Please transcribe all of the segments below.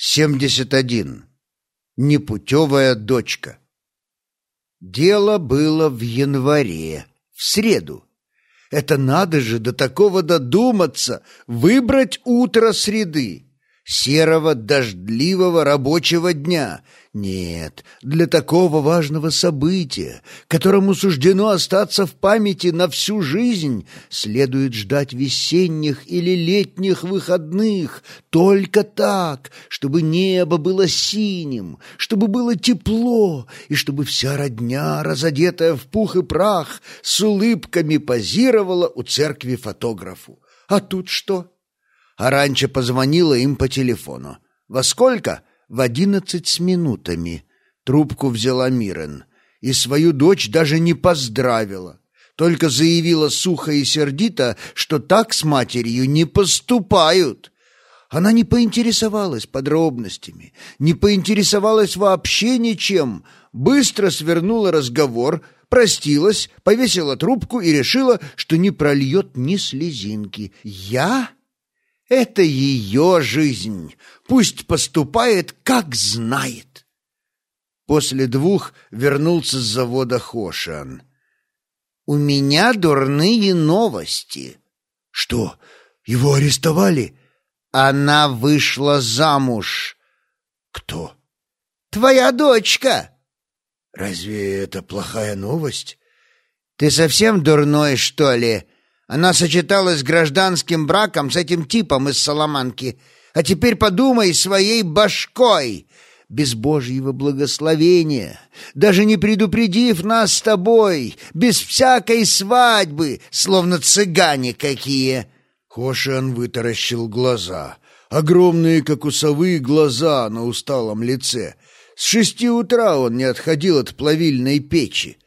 71. Непутевая дочка. Дело было в январе, в среду. Это надо же до такого додуматься, выбрать утро среды серого дождливого рабочего дня. Нет, для такого важного события, которому суждено остаться в памяти на всю жизнь, следует ждать весенних или летних выходных, только так, чтобы небо было синим, чтобы было тепло, и чтобы вся родня, разодетая в пух и прах, с улыбками позировала у церкви фотографу. А тут что? А раньше позвонила им по телефону. «Во сколько?» «В одиннадцать с минутами». Трубку взяла Мирен. И свою дочь даже не поздравила. Только заявила сухо и сердито, что так с матерью не поступают. Она не поинтересовалась подробностями, не поинтересовалась вообще ничем, быстро свернула разговор, простилась, повесила трубку и решила, что не прольет ни слезинки. «Я?» Это ее жизнь. Пусть поступает, как знает. После двух вернулся с завода Хошан. «У меня дурные новости». «Что, его арестовали?» «Она вышла замуж». «Кто?» «Твоя дочка». «Разве это плохая новость?» «Ты совсем дурной, что ли?» Она сочеталась гражданским браком с этим типом из Соломанки. А теперь подумай своей башкой, без Божьего благословения, даже не предупредив нас с тобой, без всякой свадьбы, словно цыгане какие». Хошиан вытаращил глаза, огромные, как у совы, глаза на усталом лице. С шести утра он не отходил от плавильной печи.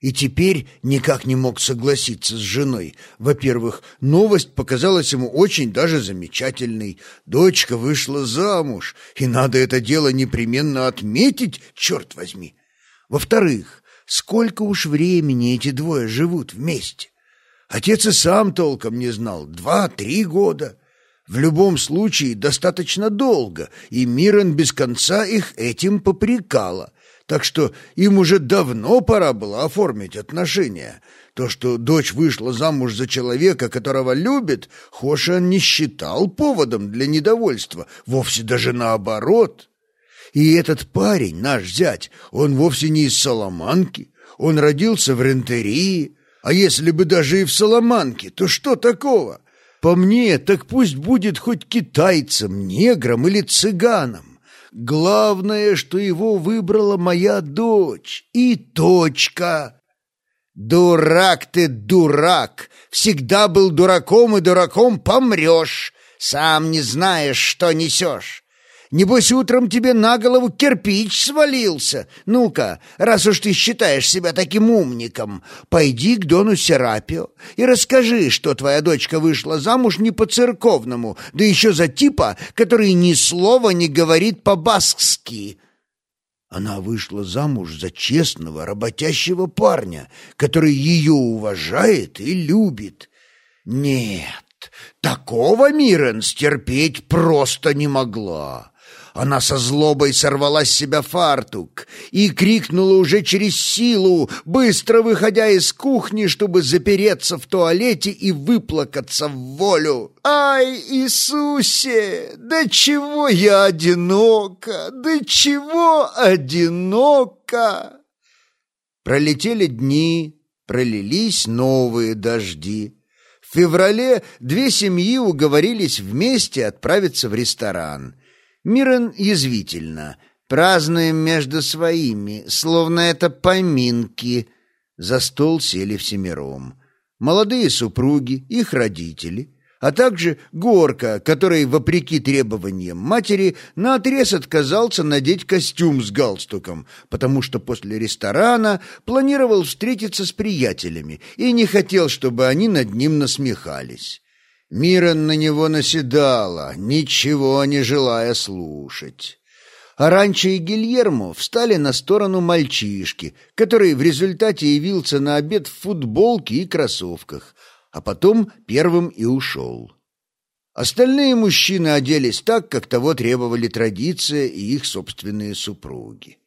И теперь никак не мог согласиться с женой. Во-первых, новость показалась ему очень даже замечательной. Дочка вышла замуж, и надо это дело непременно отметить, черт возьми. Во-вторых, сколько уж времени эти двое живут вместе. Отец и сам толком не знал, два-три года. В любом случае достаточно долго, и Мирон без конца их этим попрекала так что им уже давно пора было оформить отношения. То, что дочь вышла замуж за человека, которого любит, Хошиан не считал поводом для недовольства, вовсе даже наоборот. И этот парень, наш зять, он вовсе не из Соломанки, он родился в Рентерии, а если бы даже и в Соломанке, то что такого? По мне, так пусть будет хоть китайцем, негром или цыганом. Главное, что его выбрала моя дочь. И точка. Дурак ты, дурак. Всегда был дураком, и дураком помрешь. Сам не знаешь, что несешь. Небось, утром тебе на голову кирпич свалился. Ну-ка, раз уж ты считаешь себя таким умником, пойди к Дону Серапио и расскажи, что твоя дочка вышла замуж не по-церковному, да еще за типа, который ни слова не говорит по-баскски». Она вышла замуж за честного, работящего парня, который ее уважает и любит. Нет, такого Мирен стерпеть просто не могла. Она со злобой сорвала с себя фартук и крикнула уже через силу, быстро выходя из кухни, чтобы запереться в туалете и выплакаться в волю. «Ай, Иисусе, да чего я одинока, да чего одинока!» Пролетели дни, пролились новые дожди. В феврале две семьи уговорились вместе отправиться в ресторан – Мирон язвительно. «Празднуем между своими, словно это поминки». За стол сели всемиром. Молодые супруги, их родители, а также Горка, который, вопреки требованиям матери, наотрез отказался надеть костюм с галстуком, потому что после ресторана планировал встретиться с приятелями и не хотел, чтобы они над ним насмехались. Мирон на него наседала, ничего не желая слушать. Аранчо и Гильермо встали на сторону мальчишки, который в результате явился на обед в футболке и кроссовках, а потом первым и ушел. Остальные мужчины оделись так, как того требовали традиция и их собственные супруги.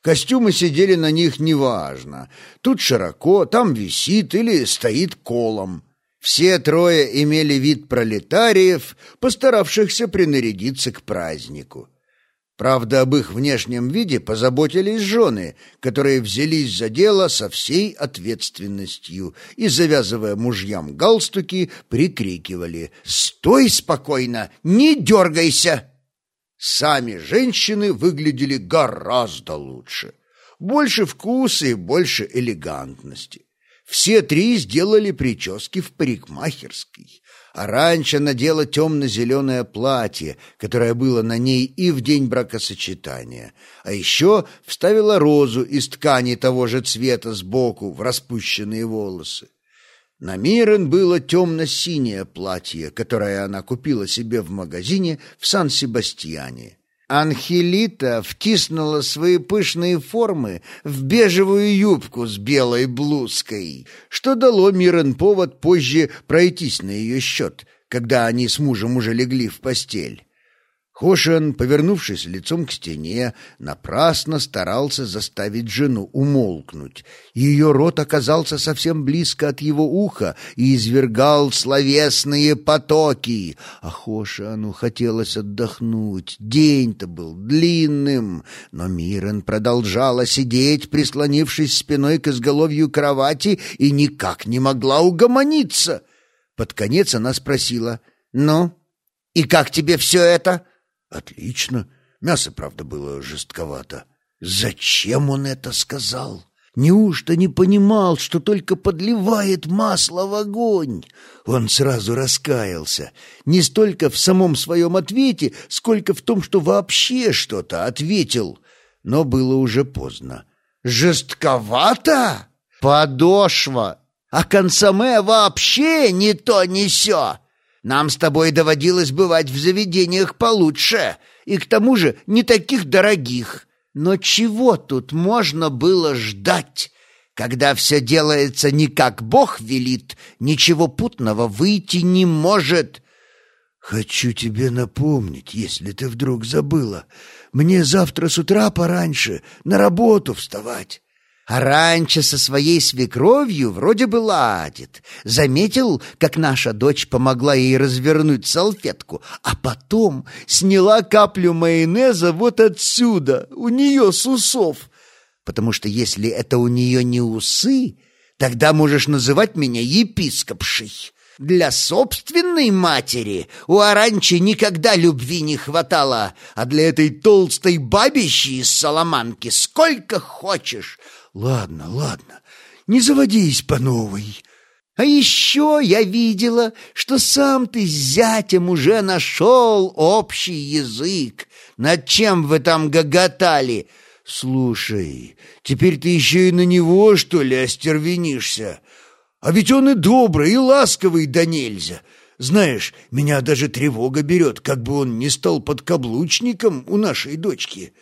Костюмы сидели на них неважно. Тут широко, там висит или стоит колом. Все трое имели вид пролетариев, постаравшихся принарядиться к празднику. Правда, об их внешнем виде позаботились жены, которые взялись за дело со всей ответственностью и, завязывая мужьям галстуки, прикрикивали «Стой спокойно! Не дергайся!» Сами женщины выглядели гораздо лучше. Больше вкуса и больше элегантности. Все три сделали прически в парикмахерской. А раньше надела темно-зеленое платье, которое было на ней и в день бракосочетания. А еще вставила розу из ткани того же цвета сбоку в распущенные волосы. На Мирен было темно-синее платье, которое она купила себе в магазине в Сан-Себастьяне. Анхелита втиснула свои пышные формы в бежевую юбку с белой блузкой, что дало Мирен повод позже пройтись на ее счет, когда они с мужем уже легли в постель. Хошиан, повернувшись лицом к стене, напрасно старался заставить жену умолкнуть. Ее рот оказался совсем близко от его уха и извергал словесные потоки. А Хошиану хотелось отдохнуть. День-то был длинным, но Мирен продолжала сидеть, прислонившись спиной к изголовью кровати, и никак не могла угомониться. Под конец она спросила, «Ну, и как тебе все это?» Отлично. Мясо, правда, было жестковато. Зачем он это сказал? Неужто не понимал, что только подливает масло в огонь? Он сразу раскаялся. Не столько в самом своем ответе, сколько в том, что вообще что-то ответил. Но было уже поздно. «Жестковато? Подошва! А консоме вообще не то не сё!» Нам с тобой доводилось бывать в заведениях получше, и к тому же не таких дорогих. Но чего тут можно было ждать? Когда все делается не как Бог велит, ничего путного выйти не может. Хочу тебе напомнить, если ты вдруг забыла, мне завтра с утра пораньше на работу вставать. А раньше со своей свекровью вроде бы ладит. Заметил, как наша дочь помогла ей развернуть салфетку, а потом сняла каплю майонеза вот отсюда, у нее с усов. Потому что если это у нее не усы, тогда можешь называть меня епископшей. Для собственной матери у Аранчи никогда любви не хватало, а для этой толстой бабищи из Соломанки сколько хочешь. Ладно, ладно, не заводись по новой. А еще я видела, что сам ты с зятем уже нашел общий язык. Над чем вы там гоготали? Слушай, теперь ты еще и на него, что ли, остервенишься? А ведь он и добрый, и ласковый да нельзя. Знаешь, меня даже тревога берет, как бы он не стал подкаблучником у нашей дочки.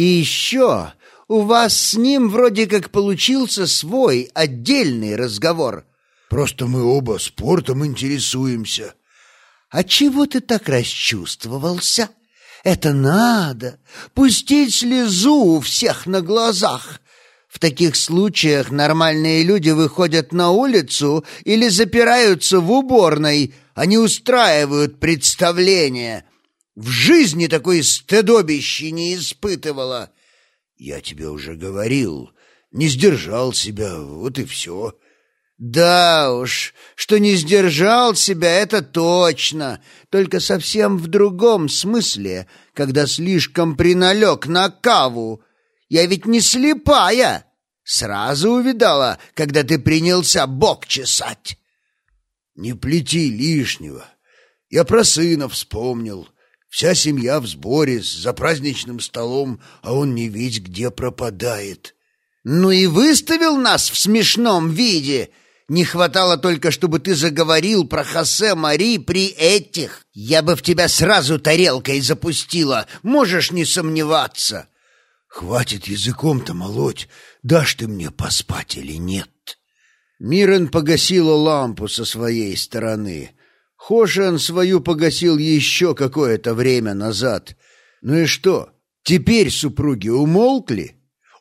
И еще у вас с ним вроде как получился свой отдельный разговор. Просто мы оба спортом интересуемся. А чего ты так расчувствовался? Это надо пустить слезу у всех на глазах. В таких случаях нормальные люди выходят на улицу или запираются в уборной, они устраивают представление. В жизни такой стыдобищи не испытывала. Я тебе уже говорил, не сдержал себя, вот и все. Да уж, что не сдержал себя, это точно, только совсем в другом смысле, когда слишком приналег на каву. Я ведь не слепая, сразу увидала, когда ты принялся бок чесать. Не плети лишнего, я про сына вспомнил. Вся семья в сборе, за праздничным столом, а он не ведь где пропадает. Ну и выставил нас в смешном виде. Не хватало только, чтобы ты заговорил про Хосе Мари при этих. Я бы в тебя сразу тарелкой запустила, можешь не сомневаться. Хватит языком-то молоть, дашь ты мне поспать или нет? Мирен погасила лампу со своей стороны. Хошиан свою погасил еще какое-то время назад. Ну и что, теперь супруги умолкли?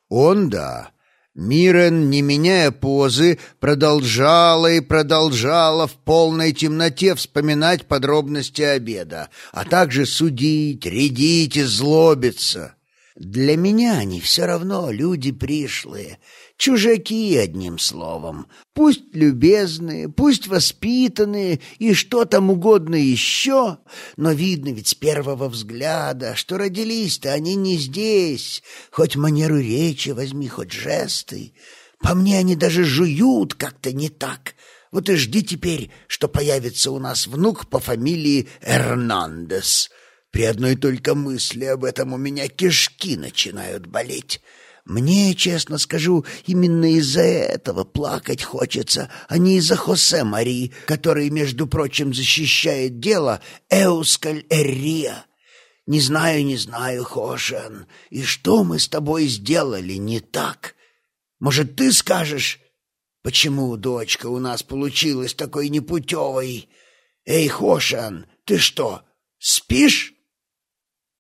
Он да. Мирен, не меняя позы, продолжала и продолжала в полной темноте вспоминать подробности обеда, а также судить, рядить и злобиться. Для меня они все равно люди пришлые, чужаки, одним словом. Пусть любезные, пусть воспитанные и что там угодно еще, но видно ведь с первого взгляда, что родились-то они не здесь, хоть манеру речи возьми, хоть жесты. По мне они даже жуют как-то не так. Вот и жди теперь, что появится у нас внук по фамилии Эрнандес». При одной только мысли об этом у меня кишки начинают болеть. Мне, честно скажу, именно из-за этого плакать хочется, а не из-за Хосе Мари, который, между прочим, защищает дело Эускаль Эррия. Не знаю, не знаю, Хошен, и что мы с тобой сделали не так? Может, ты скажешь, почему дочка у нас получилась такой непутевой? Эй, Хошен, ты что, спишь?»